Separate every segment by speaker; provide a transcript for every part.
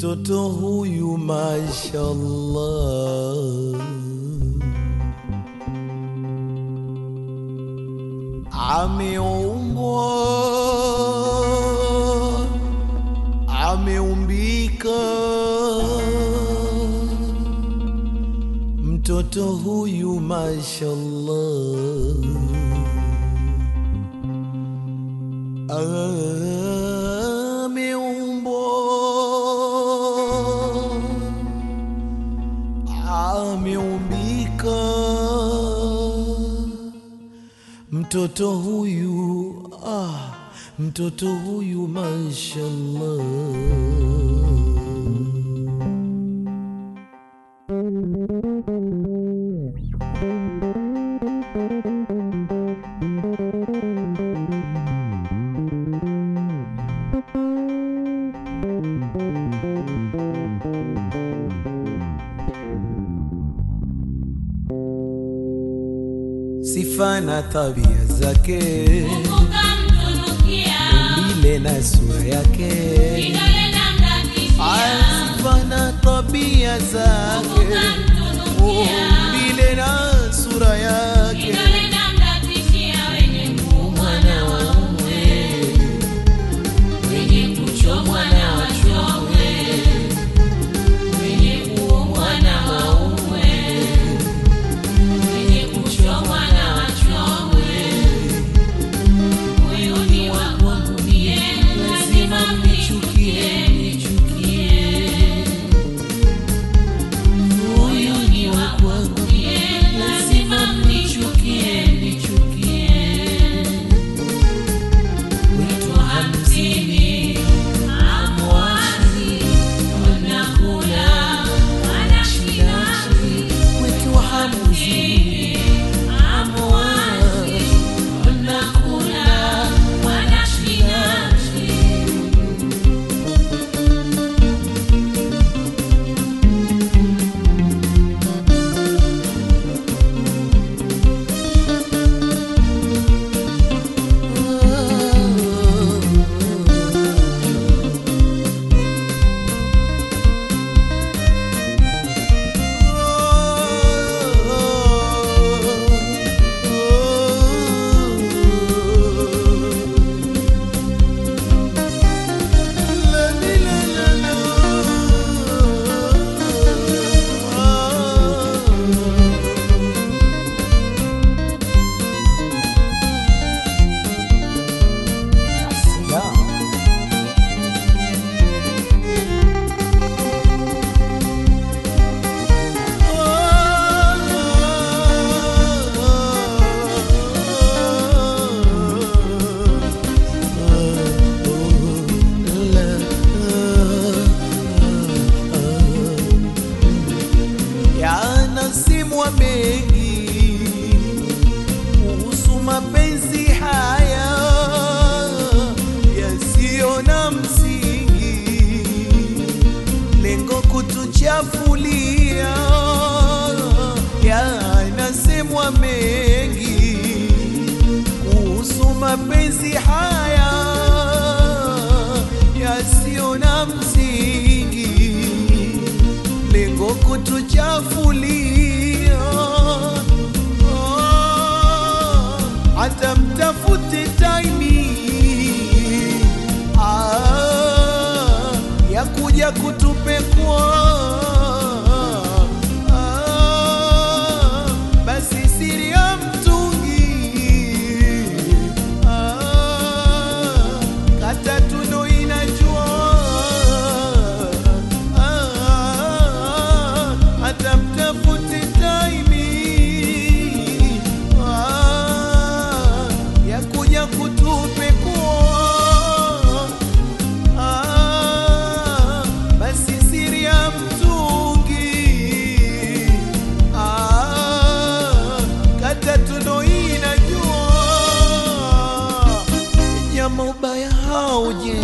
Speaker 1: mtoto huyu mashallah. Ameumbwa ameumbika. Mtoto huyu mashallah mtoto huyu ah, mtoto huyu mashallah sifa na tabia zake. Umbile na sura yake. Sifa na tabia zake. Umbile na sura yake mapenzi haya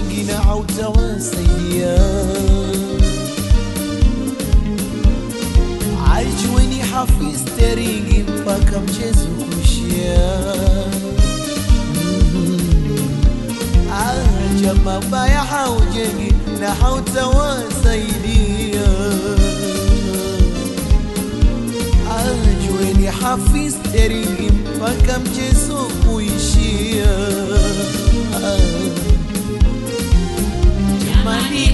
Speaker 1: حقنا عود وسيديا عايش حفيز حافظ تاريخي بكم جيزو كوشيا عجب بايا حوجي توا
Speaker 2: وسيديا عجويني حفيز تاريخي بكم جيزو كوشيا Oh
Speaker 1: money.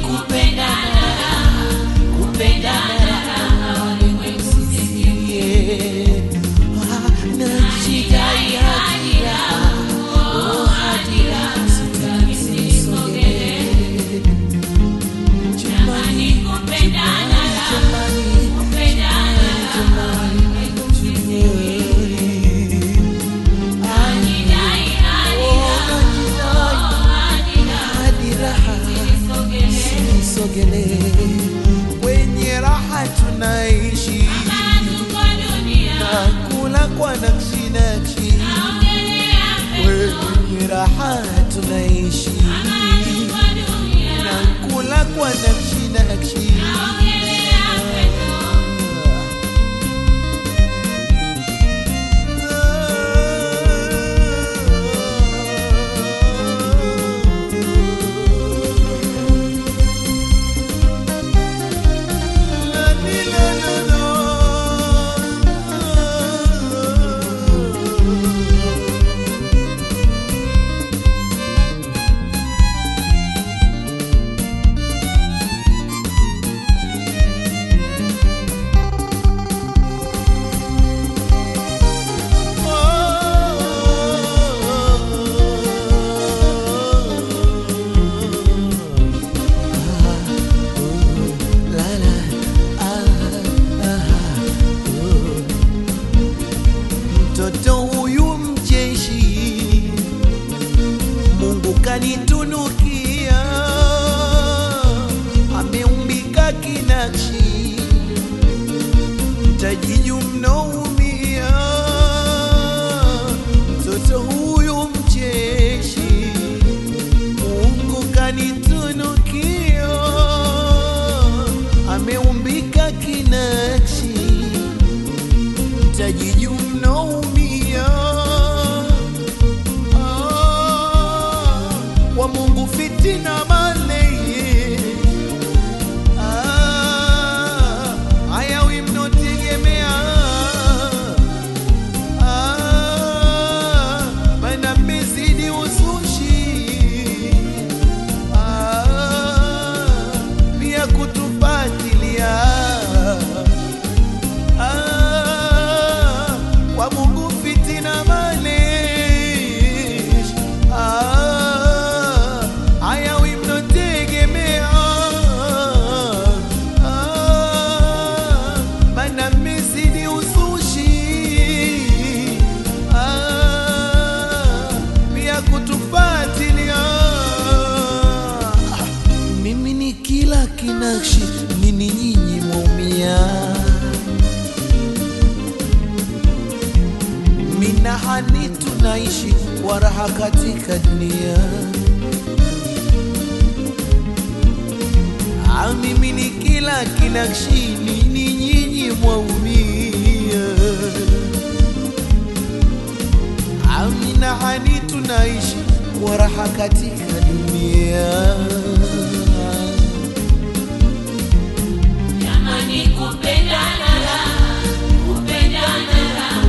Speaker 1: tunaishi. Na kula kwa nakshi nakshi, wenye raha tunaishi. Na kula kwa nakshi nakshi that you know. Tunaishi kwa raha katika dunia. Mimi ni kila kinakshi nini nyinyi mwaumia. Amina hani, tunaishi kwa raha katika dunia.
Speaker 2: Jamani, kupendana kupendana walimwengu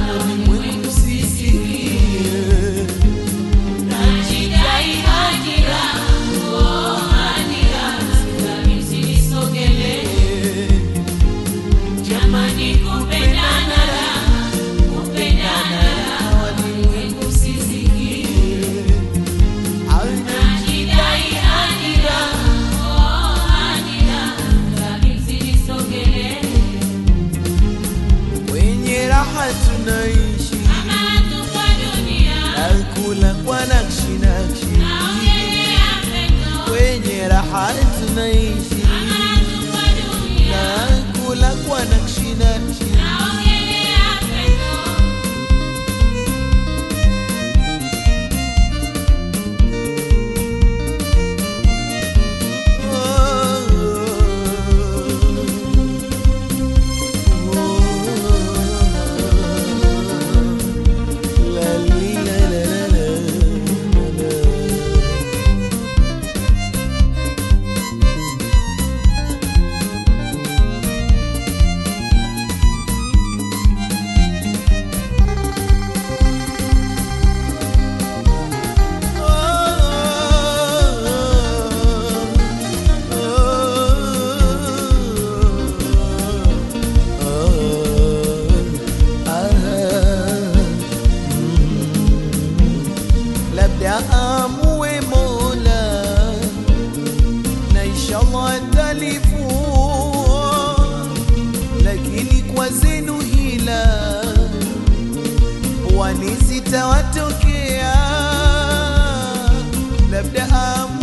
Speaker 1: mkhalifua, lakini kwa zenu hila wanizitawatokea. Labda amu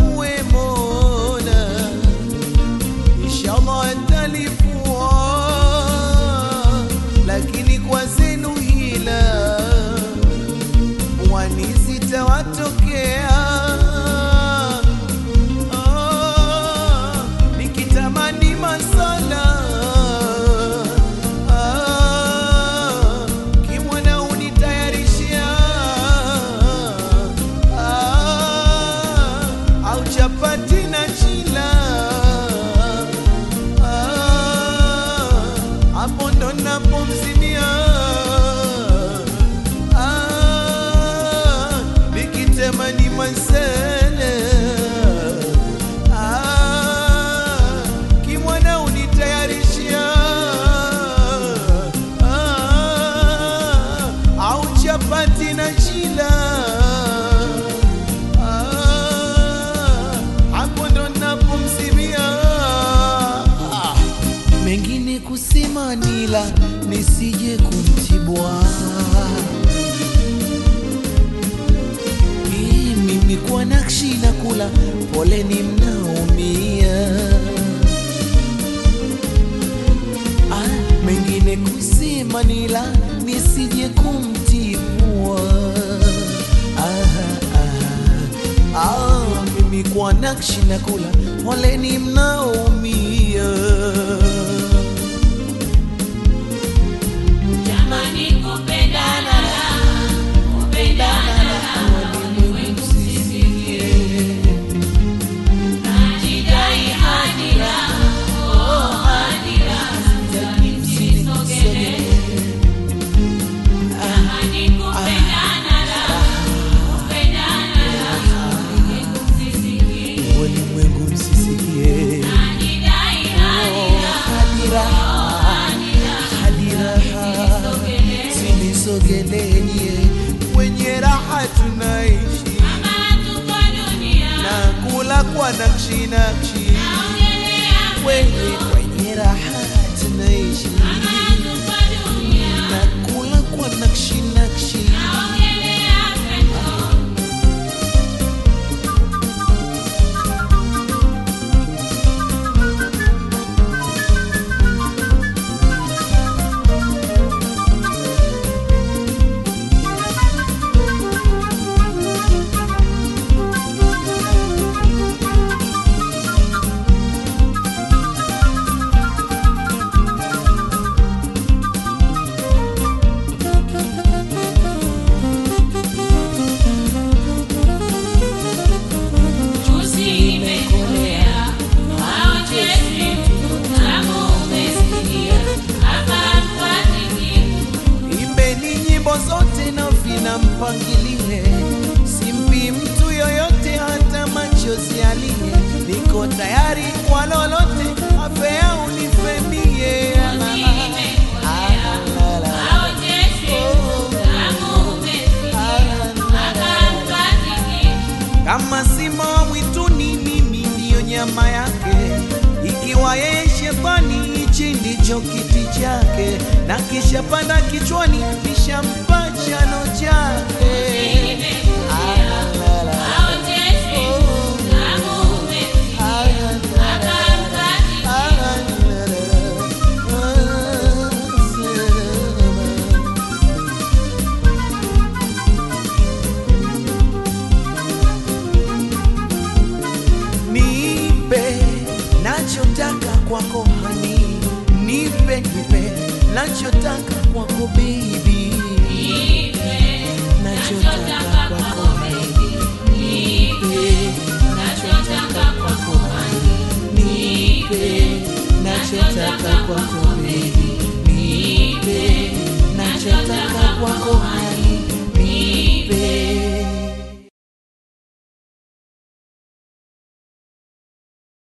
Speaker 1: nila nisije kumtibua. Ah, ah, ah, Ah, mimi kwa nakshi nakula, poleni mnaumia.
Speaker 2: Jamani, kupendana kupendana kama
Speaker 1: simba wa mwituni, mimi ndiyo nyama yake. Ikiwa yeye shepani, hichi ndicho kiti chake, na kisha panda kichwani, kisha mpacha chake nipe nachotaka kwako hani, nipe nipe nachotaka kwako baby,
Speaker 2: nipe
Speaker 1: nachotaka kwako hani, nipe nachotaka kwako hani, nipe nipe nipe